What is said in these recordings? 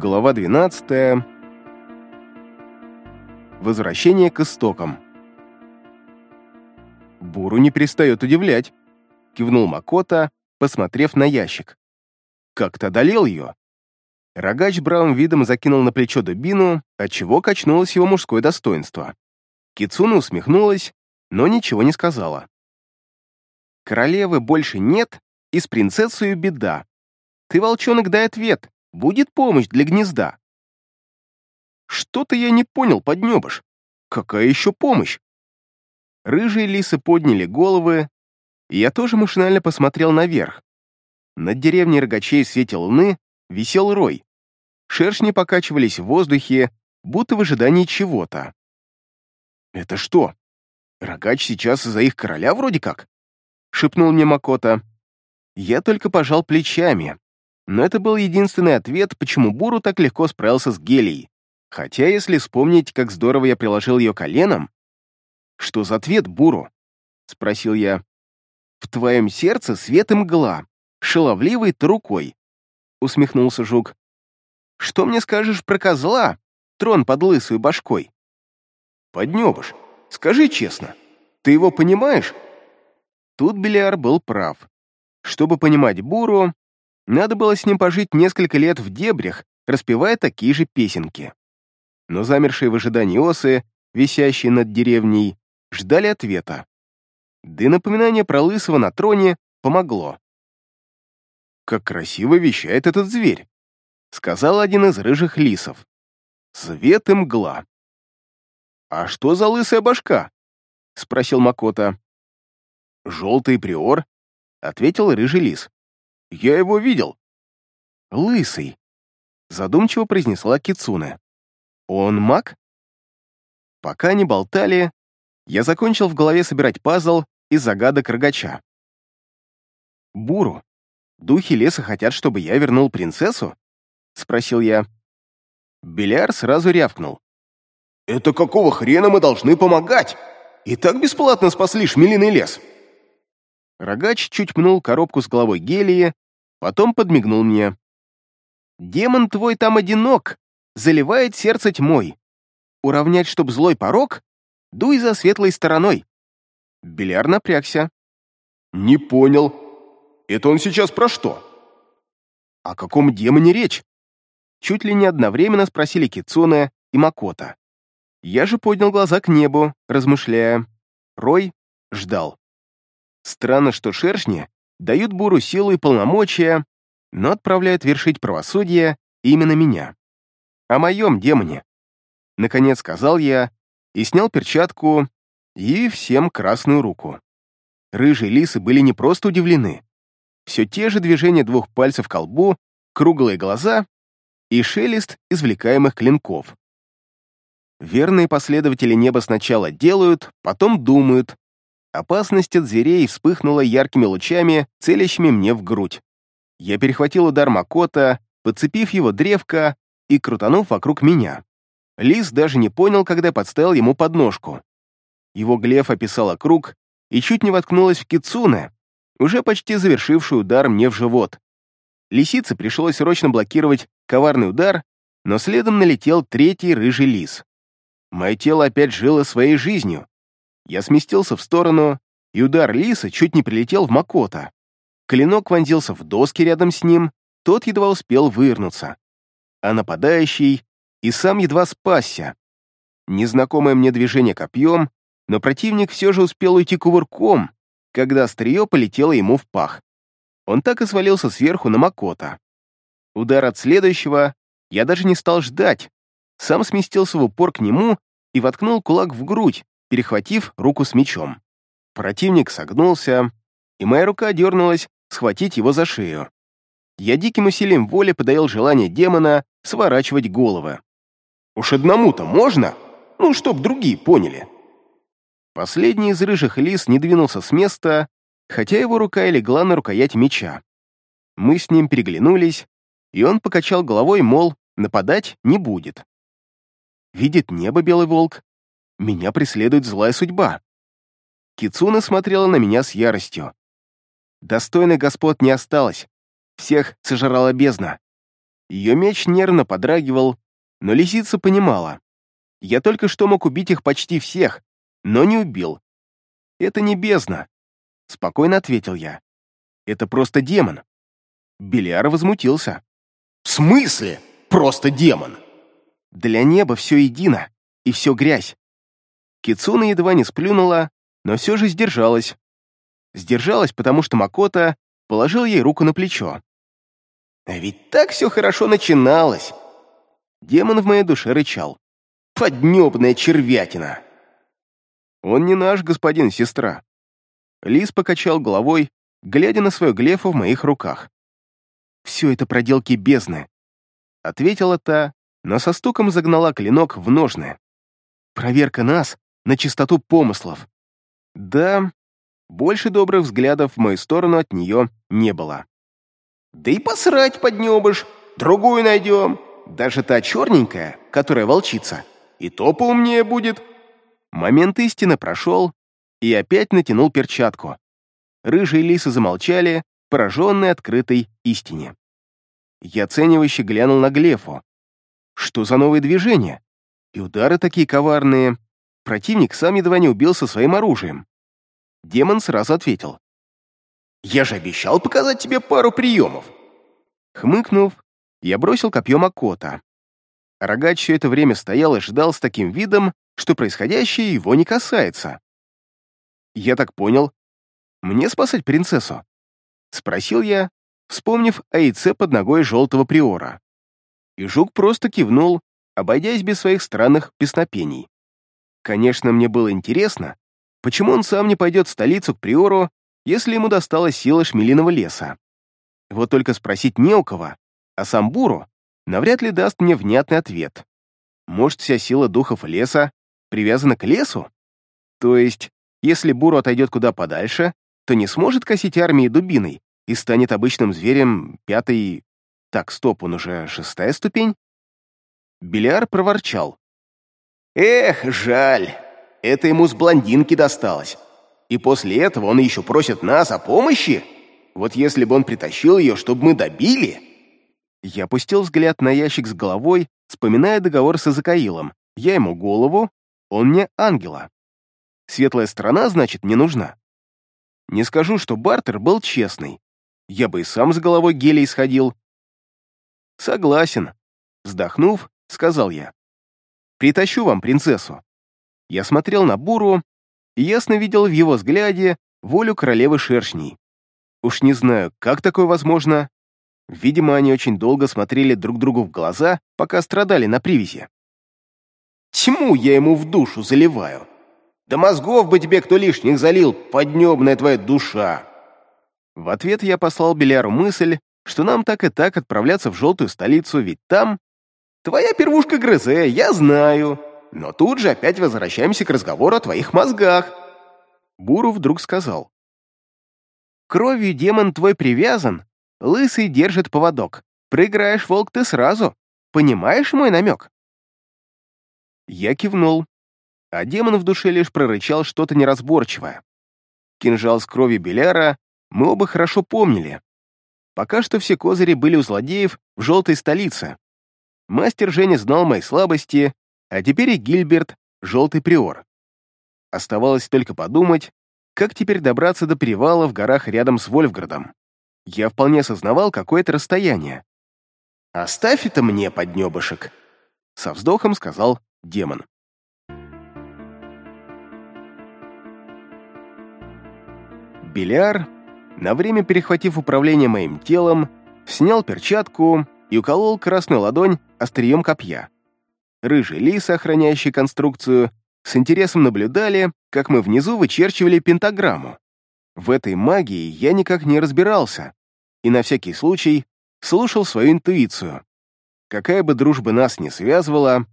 Глава 12. Возвращение к истокам. Буру не перестает удивлять, кивнул Макота, посмотрев на ящик. Как-то одолел ее. Рогач бравым видом закинул на плечо дубину, отчего качнулось его мужское достоинство. Кицуна усмехнулась, но ничего не сказала. Королевы больше нет, и с принцессой беда. Ты, волчонок, дай ответ, будет помощь для гнезда. Что-то я не понял, поднебыш. Какая еще помощь? Рыжие лисы подняли головы, и я тоже машинально посмотрел наверх. Над деревней рогачей в свете луны висел рой. Шершни покачивались в воздухе, будто в ожидании чего-то. «Это что, рогач сейчас из-за их короля вроде как?» — шепнул мне Макота. Я только пожал плечами, но это был единственный ответ, почему Буру так легко справился с Гелией. Хотя, если вспомнить, как здорово я приложил ее коленом... «Что за ответ, Буру?» — спросил я. «В твоем сердце свет и мгла, шаловливый ты рукой», — усмехнулся Жук. «Что мне скажешь про козла, трон под лысую башкой?» «Поднебыш, скажи честно, ты его понимаешь?» Тут Белиар был прав. Чтобы понимать Буру, надо было с ним пожить несколько лет в дебрях, распевая такие же песенки. Но замершие в ожидании осы, висящие над деревней, ждали ответа. Да и напоминание про лысого на троне помогло. «Как красиво вещает этот зверь», — сказал один из рыжих лисов. «Свет и мгла». «А что за лысая башка?» — спросил Макота. «Желтый приор», — ответил рыжий лис. Я его видел. Лысый, задумчиво произнесла Кицуне. Он маг? Пока они болтали, я закончил в голове собирать пазл из загадок рогача. «Буру, духи леса хотят, чтобы я вернул принцессу?» — спросил я. Беляр сразу рявкнул. «Это какого хрена мы должны помогать? И так бесплатно спасли шмелиный лес!» Рогач чуть пнул коробку с головой гелии, потом подмигнул мне. «Демон твой там одинок, заливает сердце тьмой. Уравнять, чтоб злой порог, дуй за светлой стороной». Беляр напрягся. «Не понял. Это он сейчас про что?» «О каком демоне речь?» Чуть ли не одновременно спросили Кицуне и Макота. Я же поднял глаза к небу, размышляя. Рой ждал. Странно, что шершни дают Буру силу и полномочия, но отправляют вершить правосудие именно меня. О моем демоне. Наконец сказал я и снял перчатку и всем красную руку. Рыжие лисы были не просто удивлены. Все те же движения двух пальцев к колбу, круглые глаза и шелест извлекаемых клинков. Верные последователи неба сначала делают, потом думают, Опасность от зверей вспыхнула яркими лучами, целящими мне в грудь. Я перехватил удар Макота, подцепив его древко и крутанув вокруг меня. Лис даже не понял, когда подставил ему подножку. Его глеф описала круг и чуть не воткнулась в кицуне, уже почти завершивший удар мне в живот. Лисице пришлось срочно блокировать коварный удар, но следом налетел третий рыжий лис. Мое тело опять жило своей жизнью, я сместился в сторону, и удар лиса чуть не прилетел в Макота. Клинок вонзился в доски рядом с ним, тот едва успел вывернуться. А нападающий и сам едва спасся. Незнакомое мне движение копьем, но противник все же успел уйти кувырком, когда острие полетело ему в пах. Он так и свалился сверху на Макота. Удар от следующего я даже не стал ждать, сам сместился в упор к нему и воткнул кулак в грудь, перехватив руку с мечом. Противник согнулся, и моя рука дернулась схватить его за шею. Я диким усилием воли подавил желание демона сворачивать головы. «Уж одному-то можно? Ну, чтоб другие поняли». Последний из рыжих лис не двинулся с места, хотя его рука и легла на рукоять меча. Мы с ним переглянулись, и он покачал головой, мол, нападать не будет. Видит небо белый волк, меня преследует злая судьба. Кицуна смотрела на меня с яростью. Достойных господ не осталось. Всех сожрала бездна. Ее меч нервно подрагивал, но лисица понимала. Я только что мог убить их почти всех, но не убил. Это не бездна, спокойно ответил я. Это просто демон. Белиар возмутился. В смысле? Просто демон? Для неба все едино, и все грязь. Кицуна едва не сплюнула, но все же сдержалась. Сдержалась, потому что Макота положил ей руку на плечо. А ведь так все хорошо начиналось. Демон в моей душе рычал. Поднебная червятина. Он не наш господин, сестра. Лис покачал головой, глядя на свою глефу в моих руках. Все это проделки бездны. Ответила та, но со стуком загнала клинок в ножны. Проверка нас на чистоту помыслов. Да, больше добрых взглядов в мою сторону от нее не было. «Да и посрать поднебыш, другую найдем. Даже та черненькая, которая волчица, и то поумнее будет». Момент истины прошел, и опять натянул перчатку. Рыжие лисы замолчали, пораженные открытой истине. Я оценивающе глянул на Глефу. Что за новые движения? И удары такие коварные. Противник сам едва не убился своим оружием. Демон сразу ответил. «Я же обещал показать тебе пару приемов!» Хмыкнув, я бросил копье Макота. Рогач все это время стоял и ждал с таким видом, что происходящее его не касается. Я так понял. Мне спасать принцессу? Спросил я, вспомнив о яйце под ногой желтого приора. И жук просто кивнул, обойдясь без своих странных песнопений. Конечно, мне было интересно, почему он сам не пойдет в столицу к приору, если ему досталась сила шмелиного леса. Вот только спросить не у кого, а сам Буру навряд ли даст мне внятный ответ. Может, вся сила духов леса привязана к лесу? То есть, если Буру отойдет куда подальше, то не сможет косить армии дубиной и станет обычным зверем пятой... Так, стоп, он уже шестая ступень? Беляр проворчал. «Эх, жаль, это ему с блондинки досталось. И после этого он еще просит нас о помощи? Вот если бы он притащил ее, чтобы мы добили...» Я опустил взгляд на ящик с головой, вспоминая договор с Изакаилом. Я ему голову, он мне ангела. Светлая сторона, значит, не нужна. Не скажу, что бартер был честный. Я бы и сам с головой гелий сходил. Согласен. Вздохнув, сказал я. Притащу вам принцессу. Я смотрел на Буру и ясно видел в его взгляде волю королевы шершней. Уж не знаю, как такое возможно. Видимо, они очень долго смотрели друг другу в глаза, пока страдали на привязи. Тьму я ему в душу заливаю. Да мозгов бы тебе кто лишних залил, поднебная твоя душа!» В ответ я послал Беляру мысль, что нам так и так отправляться в желтую столицу, ведь там... «Твоя первушка грызе, я знаю, но тут же опять возвращаемся к разговору о твоих мозгах». Буру вдруг сказал. «Кровью демон твой привязан, лысый держит поводок. Проиграешь, волк, ты сразу. Понимаешь мой намек?» Я кивнул, а демон в душе лишь прорычал что-то неразборчивое. Кинжал с кровью Беляра мы оба хорошо помнили. Пока что все козыри были у злодеев в желтой столице. Мастер Женя знал мои слабости, а теперь и Гильберт — желтый приор. Оставалось только подумать, как теперь добраться до перевала в горах рядом с Вольфградом. Я вполне осознавал какое-то расстояние. «Оставь это мне, поднебышек», — со вздохом сказал демон. Беляр, на время перехватив управление моим телом, снял перчатку и уколол красную ладонь острием копья. Рыжие лисы, охраняющие конструкцию, с интересом наблюдали, как мы внизу вычерчивали пентаграмму. В этой магии я никак не разбирался и на всякий случай слушал свою интуицию. Какая бы дружба нас ни связывала,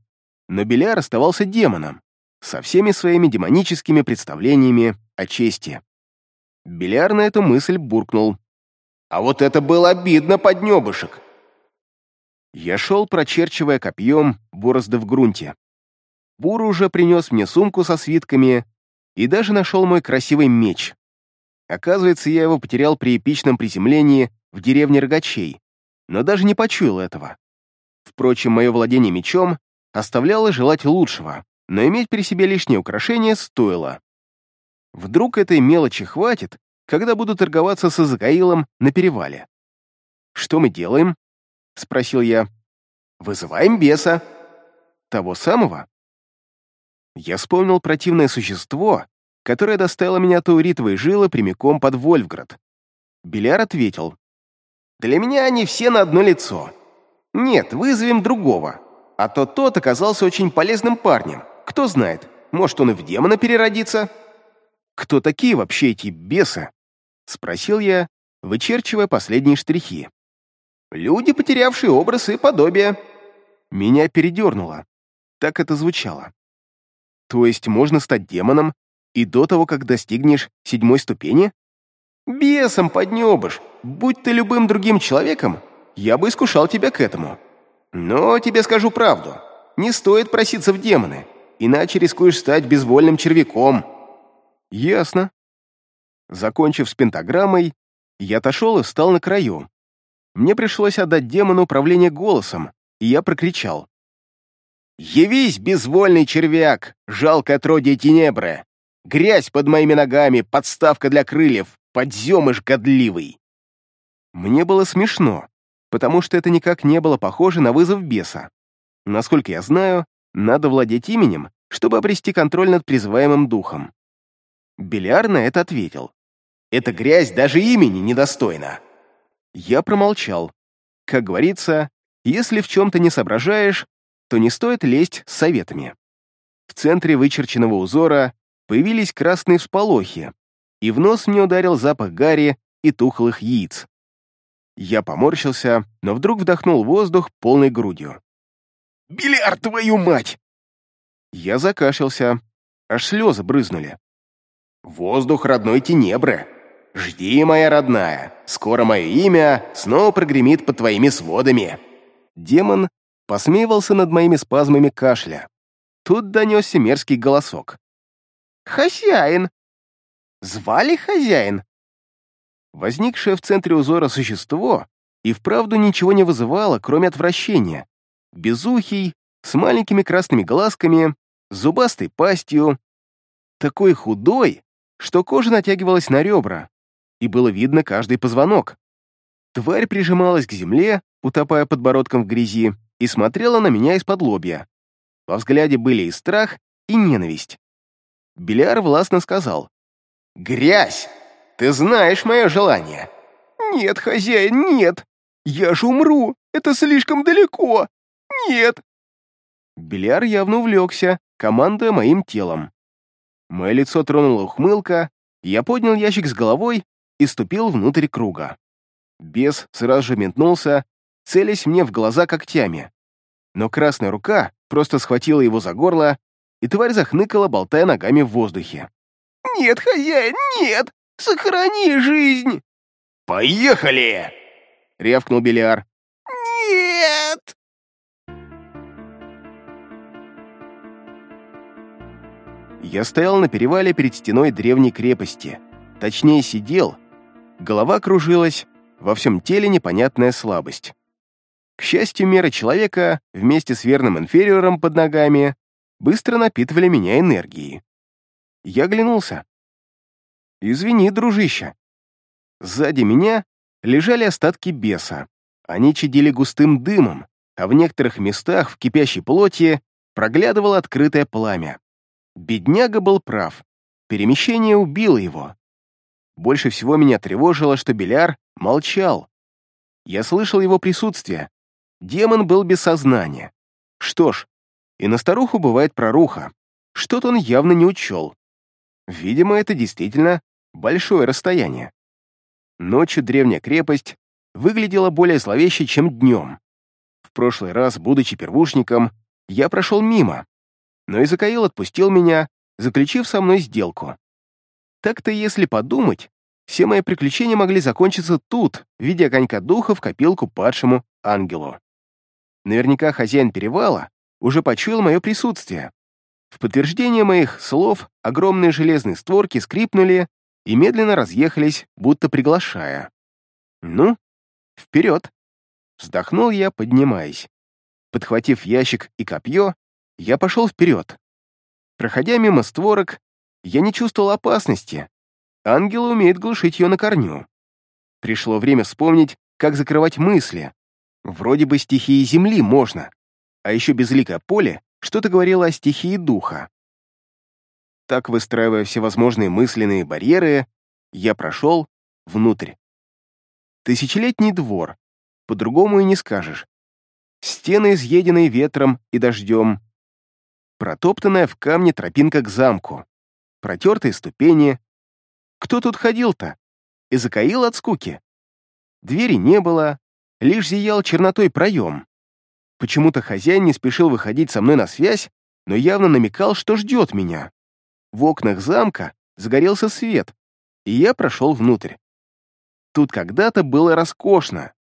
но Беляр оставался демоном, со всеми своими демоническими представлениями о чести. Беляр на эту мысль буркнул. «А вот это было обидно, поднебышек!» Я шел, прочерчивая копьем борозды в грунте. Бур уже принес мне сумку со свитками и даже нашел мой красивый меч. Оказывается, я его потерял при эпичном приземлении в деревне Рогачей, но даже не почуял этого. Впрочем, мое владение мечом оставляло желать лучшего, но иметь при себе лишнее украшение стоило. Вдруг этой мелочи хватит, когда буду торговаться с Азакаилом на перевале. «Что мы делаем?» — спросил я. «Вызываем беса». «Того самого?» Я вспомнил противное существо, которое доставило меня от уритовой жилы прямиком под Вольфград. Беляр ответил. «Для меня они все на одно лицо. Нет, вызовем другого. А то тот оказался очень полезным парнем. Кто знает, может, он и в демона переродится?» «Кто такие вообще эти бесы?» — спросил я, вычерчивая последние штрихи. «Люди, потерявшие образ и подобие». Меня передернуло. Так это звучало. То есть можно стать демоном и до того, как достигнешь седьмой ступени? Бесом поднебыш. Будь ты любым другим человеком, я бы искушал тебя к этому. Но тебе скажу правду. Не стоит проситься в демоны, иначе рискуешь стать безвольным червяком. Ясно. Закончив с пентаграммой, я отошел и встал на краю. Мне пришлось отдать демону управление голосом, и я прокричал. «Явись, безвольный червяк, жалкое отродье Тенебры! Грязь под моими ногами, подставка для крыльев, подземыш годливый!» Мне было смешно, потому что это никак не было похоже на вызов беса. Насколько я знаю, надо владеть именем, чтобы обрести контроль над призываемым духом. Беляр на это ответил. «Эта грязь даже имени недостойна!» Я промолчал. Как говорится, если в чем-то не соображаешь, то не стоит лезть с советами. В центре вычерченного узора появились красные всполохи, и в нос мне ударил запах гари и тухлых яиц. Я поморщился, но вдруг вдохнул воздух полной грудью. «Бильярд, твою мать!» Я закашлялся, аж слезы брызнули. «Воздух родной Тенебры. Жди, моя родная, скоро мое имя снова прогремит под твоими сводами». Демон посмеивался над моими спазмами кашля. Тут донесся мерзкий голосок. «Хозяин! Звали хозяин?» Возникшее в центре узора существо и вправду ничего не вызывало, кроме отвращения. Безухий, с маленькими красными глазками, зубастой пастью, такой худой, что кожа натягивалась на ребра, и было видно каждый позвонок. Тварь прижималась к земле, утопая подбородком в грязи, и смотрела на меня из-под лобья. Во взгляде были и страх, и ненависть. Беляр властно сказал. «Грязь! Ты знаешь мое желание!» «Нет, хозяин, нет! Я же умру! Это слишком далеко! Нет!» Беляр явно увлекся, командуя моим телом. Мое лицо тронула ухмылка, я поднял ящик с головой и ступил внутрь круга. Бес сразу же метнулся, целясь мне в глаза когтями. Но красная рука просто схватила его за горло, и тварь захныкала, болтая ногами в воздухе. «Нет, хозяин, нет! Сохрани жизнь!» «Поехали!» — рявкнул Белиар. «Нет!» Я стоял на перевале перед стеной древней крепости. Точнее, сидел. Голова кружилась, во всем теле непонятная слабость. К счастью, меры человека вместе с верным инфериором под ногами быстро напитывали меня энергией. Я оглянулся. «Извини, дружище». Сзади меня лежали остатки беса. Они чадили густым дымом, а в некоторых местах в кипящей плоти проглядывало открытое пламя. Бедняга был прав. Перемещение убило его. Больше всего меня тревожило, что Беляр молчал. Я слышал его присутствие. Демон был без сознания. Что ж, и на старуху бывает проруха. Что-то он явно не учел. Видимо, это действительно большое расстояние. Ночью древняя крепость выглядела более зловеще, чем днем. В прошлый раз, будучи первушником, я прошел мимо, но Изакаил отпустил меня, заключив со мной сделку. Так-то, если подумать, все мои приключения могли закончиться тут, в виде огонька духа в копилку падшему ангелу. Наверняка хозяин перевала уже почуял мое присутствие. В подтверждение моих слов огромные железные створки скрипнули и медленно разъехались, будто приглашая. «Ну, вперед!» Вздохнул я, поднимаясь. Подхватив ящик и копье, я пошел вперед. Проходя мимо створок, я не чувствовал опасности. Ангел умеет глушить ее на корню. Пришло время вспомнить, как закрывать мысли. Вроде бы стихии земли можно, а еще безликое поле что-то говорило о стихии духа. Так, выстраивая всевозможные мысленные барьеры, я прошел внутрь. Тысячелетний двор, по-другому и не скажешь. Стены, изъеденные ветром и дождем. Протоптанная в камне тропинка к замку. Протертые ступени. Кто тут ходил-то? И закаил от скуки. Двери не было, лишь зиял чернотой проем. Почему-то хозяин не спешил выходить со мной на связь, но явно намекал, что ждет меня. В окнах замка загорелся свет, и я прошел внутрь. Тут когда-то было роскошно,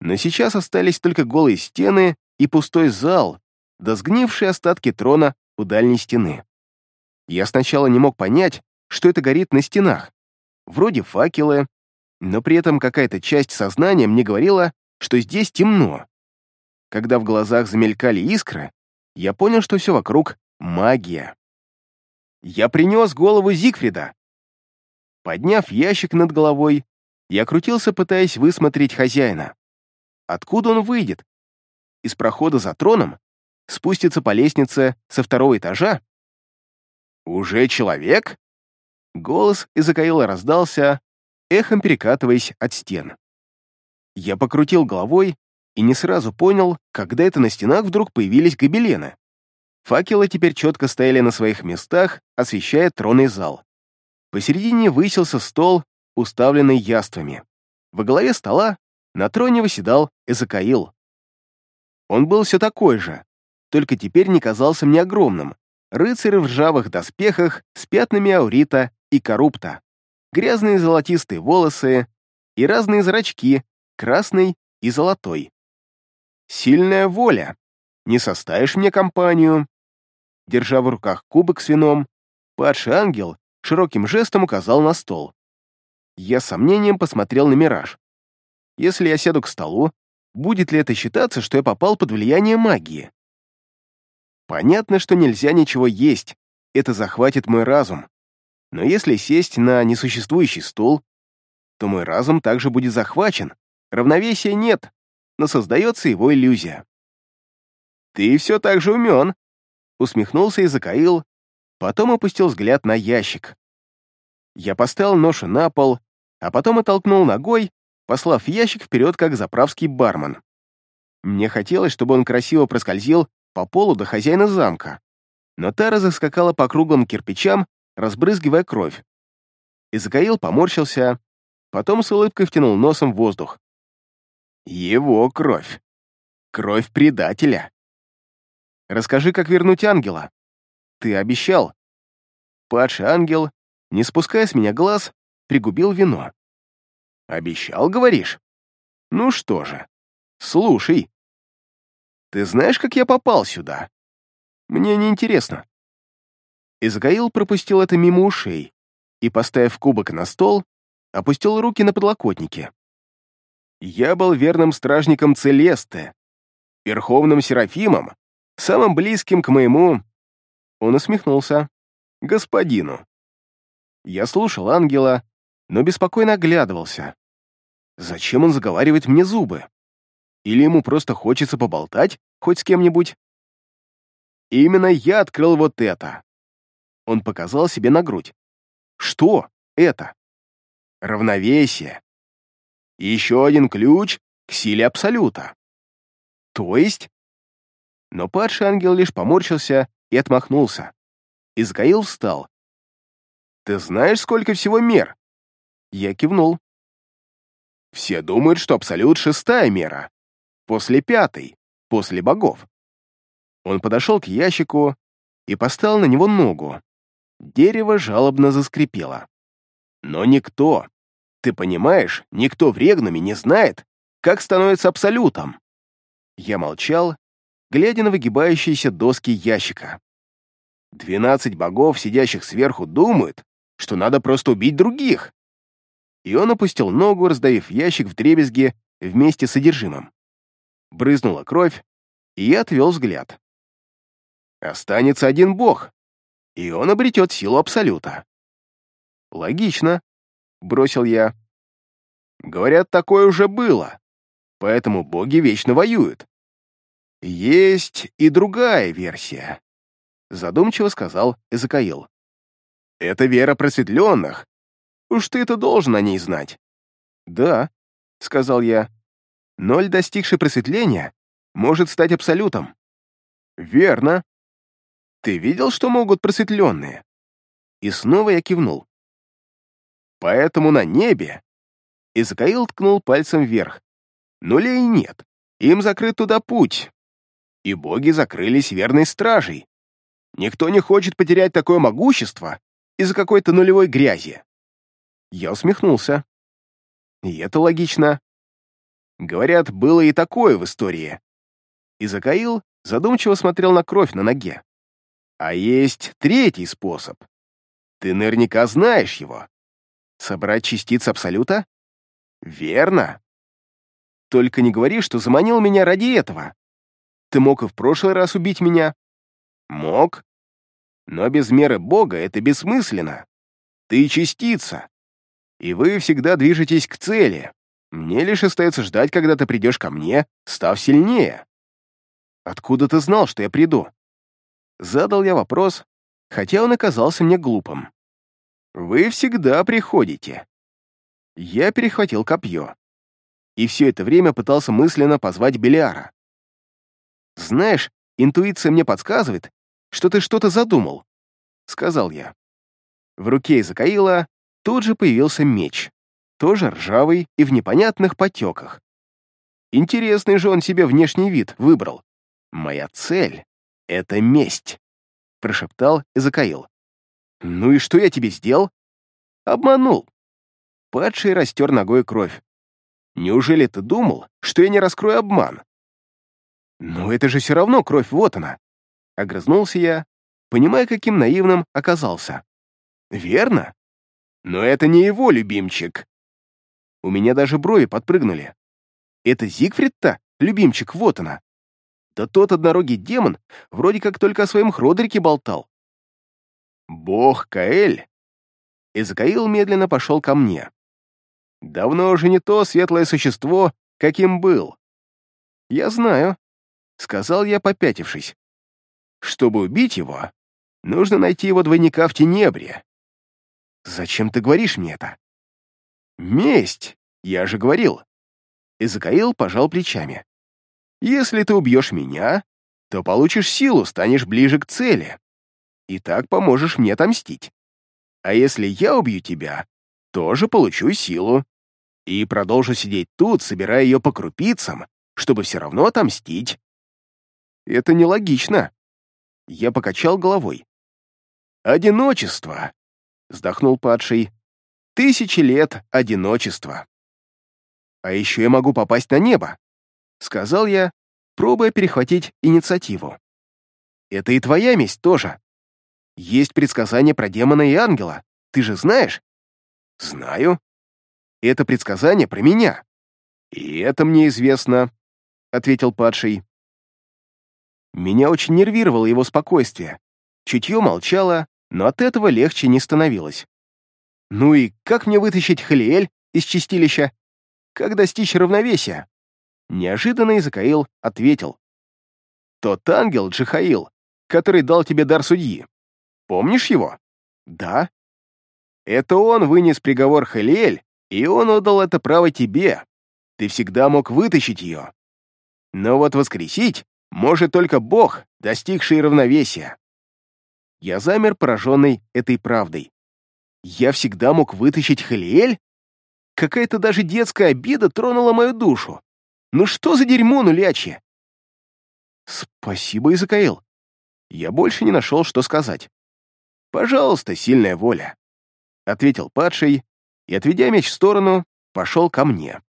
но сейчас остались только голые стены и пустой зал, да сгнившие остатки трона у дальней стены. Я сначала не мог понять, что это горит на стенах. Вроде факелы, но при этом какая-то часть сознания мне говорила, что здесь темно. Когда в глазах замелькали искры, я понял, что все вокруг — магия. Я принес голову Зигфрида. Подняв ящик над головой, я крутился, пытаясь высмотреть хозяина. Откуда он выйдет? Из прохода за троном? Спустится по лестнице со второго этажа? «Уже человек?» Голос из Акаила раздался, эхом перекатываясь от стен. Я покрутил головой и не сразу понял, когда это на стенах вдруг появились гобелены. Факелы теперь четко стояли на своих местах, освещая тронный зал. Посередине высился стол, уставленный яствами. Во главе стола на троне выседал Эзекаил. Он был все такой же, только теперь не казался мне огромным. Рыцарь в ржавых доспехах с пятнами аурита и коррупта, грязные золотистые волосы и разные зрачки, красный и золотой. Сильная воля. Не составишь мне компанию, держа в руках кубок с вином, падший ангел широким жестом указал на стол. Я с сомнением посмотрел на мираж. Если я сяду к столу, будет ли это считаться, что я попал под влияние магии? Понятно, что нельзя ничего есть, это захватит мой разум. Но если сесть на несуществующий стул, то мой разум также будет захвачен. Равновесия нет, но создается его иллюзия. «Ты все так же умен», усмехнулся и закаил, потом опустил взгляд на ящик. Я поставил ношу на пол, а потом оттолкнул ногой, послав ящик вперед, как заправский бармен. Мне хотелось, чтобы он красиво проскользил по полу до хозяина замка, но Тара заскакала по круглым кирпичам, разбрызгивая кровь. Изакаил поморщился, потом с улыбкой втянул носом воздух. Его кровь. Кровь предателя. Расскажи, как вернуть ангела. Ты обещал. Падший ангел, не спуская с меня глаз, пригубил вино. Обещал, говоришь? Ну что же, слушай. Ты знаешь, как я попал сюда? Мне не интересно. Изгаил пропустил это мимо ушей и, поставив кубок на стол, опустил руки на подлокотники. Я был верным стражником Целесты, верховным серафимом, самым близким к моему...» Он усмехнулся. «Господину». Я слушал ангела, но беспокойно оглядывался. Зачем он заговаривает мне зубы? Или ему просто хочется поболтать хоть с кем-нибудь? Именно я открыл вот это. Он показал себе на грудь. Что это? Равновесие. Еще один ключ к силе Абсолюта. То есть но падший ангел лишь поморщился и отмахнулся. Изгаил встал. «Ты знаешь, сколько всего мер?» Я кивнул. «Все думают, что Абсолют — шестая мера. После пятой, после богов». Он подошел к ящику и поставил на него ногу. Дерево жалобно заскрипело. Но никто, ты понимаешь, никто в Регнуме не знает, как становится Абсолютом. Я молчал, глядя на выгибающиеся доски ящика. Двенадцать богов, сидящих сверху, думают, что надо просто убить других. И он опустил ногу, раздавив ящик в дребезге вместе с содержимым. Брызнула кровь, и я отвел взгляд. Останется один бог, и он обретет силу Абсолюта. Логично, бросил я. Говорят, такое уже было, поэтому боги вечно воюют. Есть и другая версия, задумчиво сказал Эзекаил. Это вера просветленных. Уж ты это должен о ней знать. Да, сказал я. Ноль, достигший просветления, может стать абсолютом. Верно. Ты видел, что могут просветленные? И снова я кивнул. Поэтому на небе... Изакаил ткнул пальцем вверх. Нулей нет. Им закрыт туда путь. И боги закрылись верной стражей. Никто не хочет потерять такое могущество из-за какой-то нулевой грязи. Я усмехнулся. И это логично. Говорят, было и такое в истории. Изакаил задумчиво смотрел на кровь на ноге. А есть третий способ. Ты наверняка знаешь его. Собрать частицы Абсолюта? Верно. Только не говори, что заманил меня ради этого. Ты мог и в прошлый раз убить меня. Мог. Но без меры Бога это бессмысленно. Ты частица. И вы всегда движетесь к цели. Мне лишь остается ждать, когда ты придешь ко мне, став сильнее. Откуда ты знал, что я приду? Задал я вопрос, хотя он оказался мне глупым. Вы всегда приходите. Я перехватил копье. И все это время пытался мысленно позвать Белиара. Знаешь, интуиция мне подсказывает, что ты что-то задумал, сказал я. В руке Изакаила тут же появился меч, тоже ржавый и в непонятных потеках. Интересный же он себе внешний вид выбрал. Моя цель — это месть, прошептал Изакаил. «Ну и что я тебе сделал?» «Обманул». Падший растер ногой кровь. «Неужели ты думал, что я не раскрою обман?» «Ну это же все равно кровь, вот она!» Огрызнулся я, понимая, каким наивным оказался. «Верно? Но это не его любимчик». У меня даже брови подпрыгнули. «Это Зигфрид-то, любимчик, вот она!» Да тот однорогий демон вроде как только о своем Хродрике болтал. Бог Каэль. Изгаил медленно пошел ко мне. Давно уже не то светлое существо, каким был. Я знаю, сказал я, попятившись. Чтобы убить его, нужно найти его двойника в Тенебре. Зачем ты говоришь мне это? Месть, я же говорил. Изакаил пожал плечами. Если ты убьешь меня, то получишь силу, станешь ближе к цели и так поможешь мне отомстить. А если я убью тебя, тоже получу силу. И продолжу сидеть тут, собирая ее по крупицам, чтобы все равно отомстить. Это нелогично. Я покачал головой. Одиночество, вздохнул падший. Тысячи лет одиночества. А еще я могу попасть на небо, сказал я, пробуя перехватить инициативу. Это и твоя месть тоже. Есть предсказание про демона и ангела. Ты же знаешь? Знаю. Это предсказание про меня. И это мне известно, ответил падший. Меня очень нервировало его спокойствие. Чутье молчало, но от этого легче не становилось. Ну и как мне вытащить Халиэль из чистилища? Как достичь равновесия? Неожиданно Изакаил ответил. Тот ангел Джихаил, который дал тебе дар судьи. Помнишь его? Да. Это он вынес приговор Халиэль, и он отдал это право тебе. Ты всегда мог вытащить ее. Но вот воскресить может только Бог, достигший равновесия. Я замер, пораженный этой правдой. Я всегда мог вытащить Халиэль? Какая-то даже детская обида тронула мою душу. Ну что за дерьмо нулячье? Спасибо, Изакаил. Я больше не нашел, что сказать. «Пожалуйста, сильная воля», — ответил падший и, отведя меч в сторону, пошел ко мне.